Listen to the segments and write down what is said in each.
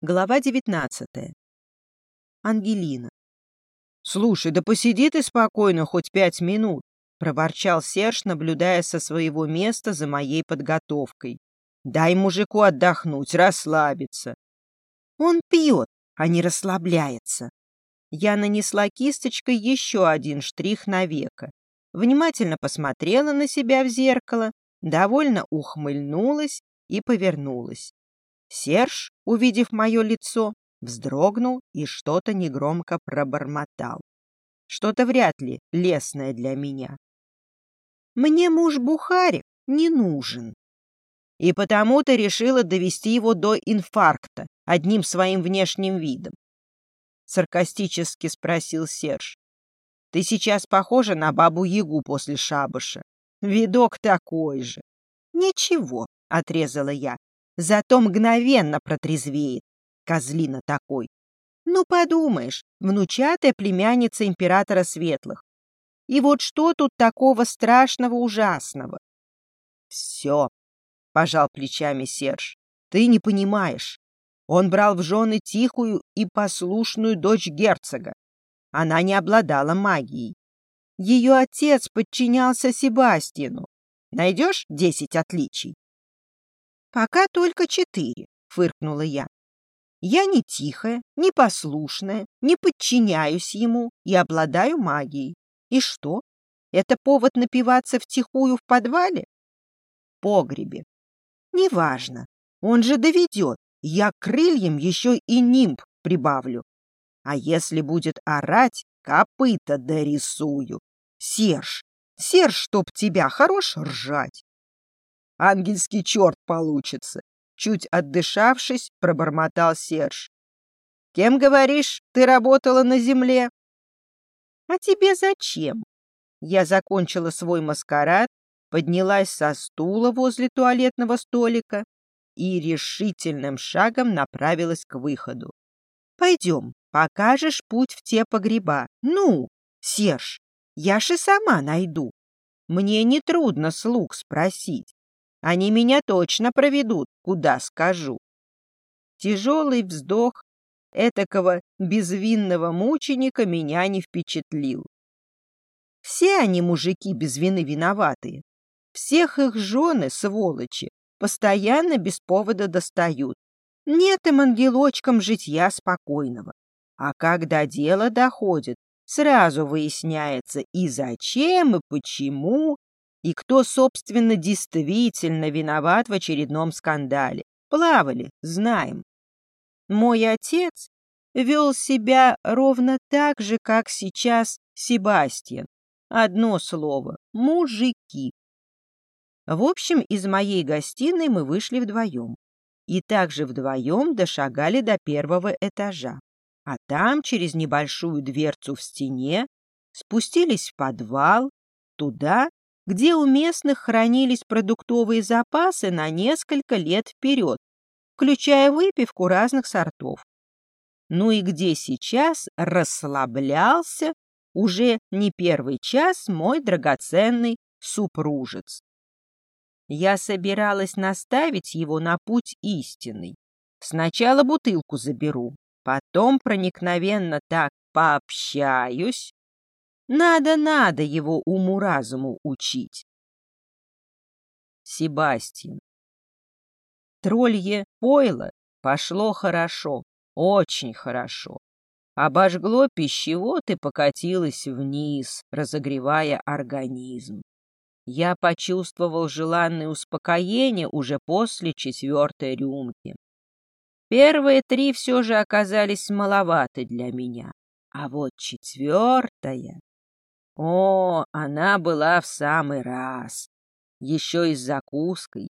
Глава девятнадцатая. Ангелина. «Слушай, да посиди ты спокойно хоть пять минут», — проворчал Серж, наблюдая со своего места за моей подготовкой. «Дай мужику отдохнуть, расслабиться». «Он пьет, а не расслабляется». Я нанесла кисточкой еще один штрих на веко, внимательно посмотрела на себя в зеркало, довольно ухмыльнулась и повернулась. Серж, увидев мое лицо, вздрогнул и что-то негромко пробормотал. Что-то вряд ли лесное для меня. Мне муж Бухарик не нужен. И потому ты решила довести его до инфаркта одним своим внешним видом. Саркастически спросил Серж. Ты сейчас похожа на бабу-ягу после шабаша. Видок такой же. Ничего, отрезала я. Зато мгновенно протрезвеет. Козлина такой. Ну, подумаешь, внучатая племянница императора Светлых. И вот что тут такого страшного, ужасного? Все, пожал плечами Серж. Ты не понимаешь. Он брал в жены тихую и послушную дочь герцога. Она не обладала магией. Ее отец подчинялся Себастьяну. Найдешь десять отличий? Пока только четыре, фыркнула я. Я не тихая, не послушная, не подчиняюсь ему и обладаю магией. И что? Это повод напиваться втихую в подвале? В погребе. Неважно. Он же доведет. Я крыльям еще и нимб прибавлю. А если будет орать, копыта дорисую. Серж, Серж, чтоб тебя, хорош ржать. Ангельский черт получится. Чуть отдышавшись, пробормотал Серж. Кем, говоришь, ты работала на земле? А тебе зачем? Я закончила свой маскарад, поднялась со стула возле туалетного столика и решительным шагом направилась к выходу. Пойдем, покажешь путь в те погреба. Ну, Серж, я же сама найду. Мне нетрудно слуг спросить. Они меня точно проведут, куда скажу. Тяжелый вздох этакого безвинного мученика меня не впечатлил. Все они, мужики, без вины виноватые. Всех их жены, сволочи, постоянно без повода достают. Нет им, ангелочкам, житья спокойного. А когда дело доходит, сразу выясняется и зачем, и почему, и кто, собственно, действительно виноват в очередном скандале. Плавали, знаем. Мой отец вел себя ровно так же, как сейчас Себастьян. Одно слово — мужики. В общем, из моей гостиной мы вышли вдвоем. И также вдвоем дошагали до первого этажа. А там, через небольшую дверцу в стене, спустились в подвал, туда, где у местных хранились продуктовые запасы на несколько лет вперед, включая выпивку разных сортов. Ну и где сейчас расслаблялся уже не первый час мой драгоценный супружец. Я собиралась наставить его на путь истинный. Сначала бутылку заберу, потом проникновенно так пообщаюсь, надо, надо его уму-разуму учить. Себастьян. Тролье пойло пошло хорошо, очень хорошо. Обожгло пищевод и покатилось вниз, разогревая организм. Я почувствовал желанное успокоение уже после четвертой рюмки. Первые три все же оказались маловаты для меня, а вот четвертая... О, она была в самый раз. Еще и с закуской.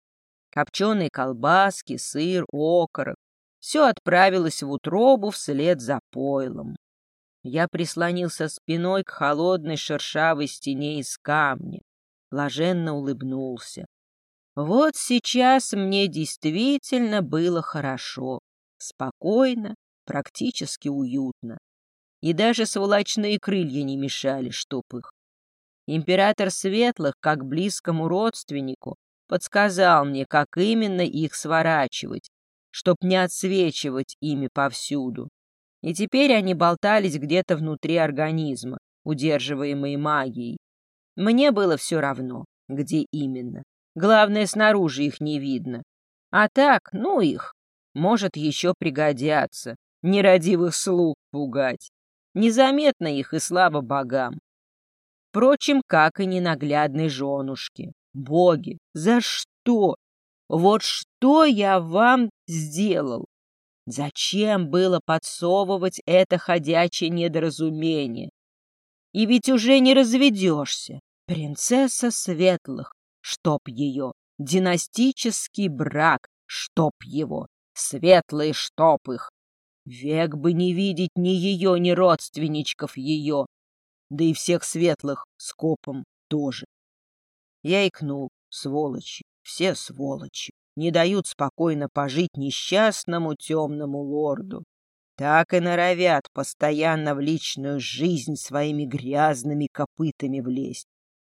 Копченые колбаски, сыр, окорок. Все отправилось в утробу вслед за пойлом. Я прислонился спиной к холодной шершавой стене из камня. Блаженно улыбнулся. Вот сейчас мне действительно было хорошо, спокойно, практически уютно и даже сволочные крылья не мешали, чтоб их. Император Светлых, как близкому родственнику, подсказал мне, как именно их сворачивать, чтоб не отсвечивать ими повсюду. И теперь они болтались где-то внутри организма, удерживаемые магией. Мне было все равно, где именно. Главное, снаружи их не видно. А так, ну их, может, еще пригодятся. Нерадивых слуг пугать. Незаметно их и слава богам. Впрочем, как и ненаглядной женушки. Боги, за что? Вот что я вам сделал? Зачем было подсовывать это ходячее недоразумение? И ведь уже не разведешься. Принцесса Светлых, чтоб ее, династический брак, чтоб его, светлые чтоб их. Век бы не видеть ни ее, ни родственничков ее, да и всех светлых скопом тоже. Я икнул, сволочи, все сволочи, не дают спокойно пожить несчастному темному лорду. Так и норовят постоянно в личную жизнь своими грязными копытами влезть.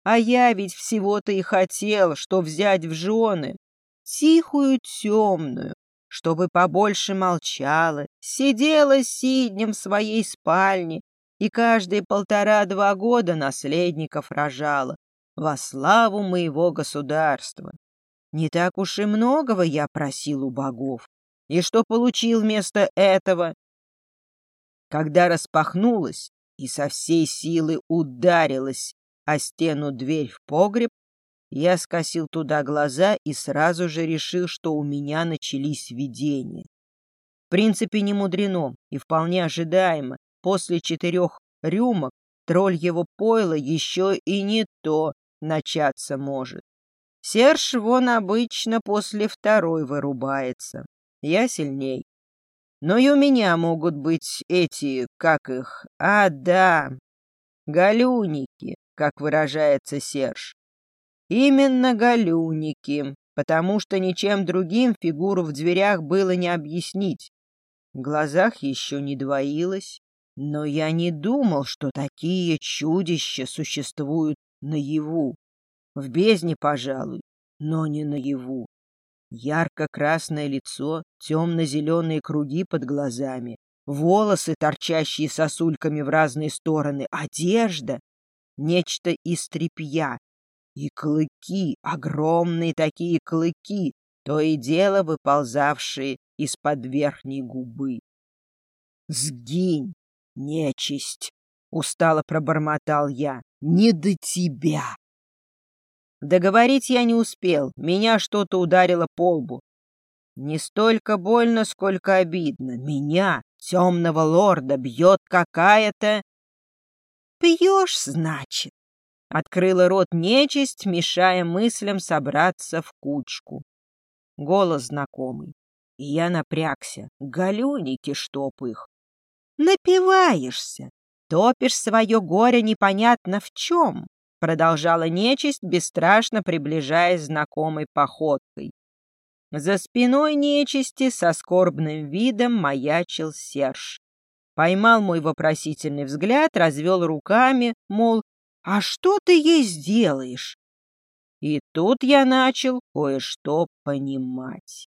А я ведь всего-то и хотел, что взять в жены тихую темную, чтобы побольше молчала, сидела сиднем в своей спальне и каждые полтора-два года наследников рожала во славу моего государства. Не так уж и многого я просил у богов. И что получил вместо этого? Когда распахнулась и со всей силы ударилась о стену дверь в погреб, я скосил туда глаза и сразу же решил, что у меня начались видения. В принципе, не мудрено и вполне ожидаемо. После четырех рюмок тролль его пойла еще и не то начаться может. Серж вон обычно после второй вырубается. Я сильней. Но и у меня могут быть эти, как их, а, да, галюники, как выражается Серж. Именно галюники, потому что ничем другим фигуру в дверях было не объяснить. В глазах еще не двоилось, но я не думал, что такие чудища существуют наяву. В бездне, пожалуй, но не наяву. Ярко-красное лицо, темно-зеленые круги под глазами, волосы, торчащие сосульками в разные стороны, одежда — нечто из тряпья, и клыки, огромные такие клыки, то и дело выползавшие из-под верхней губы. «Сгинь, нечисть!» — устало пробормотал я. «Не до тебя!» Договорить я не успел, меня что-то ударило по лбу. Не столько больно, сколько обидно. Меня, темного лорда, бьет какая-то... «Пьешь, значит?» Открыла рот нечисть, мешая мыслям собраться в кучку. Голос знакомый. И я напрягся. Галюники штоп их. Напиваешься, топишь свое горе непонятно в чем, продолжала нечисть, бесстрашно приближаясь знакомой походкой. За спиной нечисти со скорбным видом маячил Серж. Поймал мой вопросительный взгляд, развел руками, мол, а что ты ей сделаешь? И тут я начал кое-что понимать.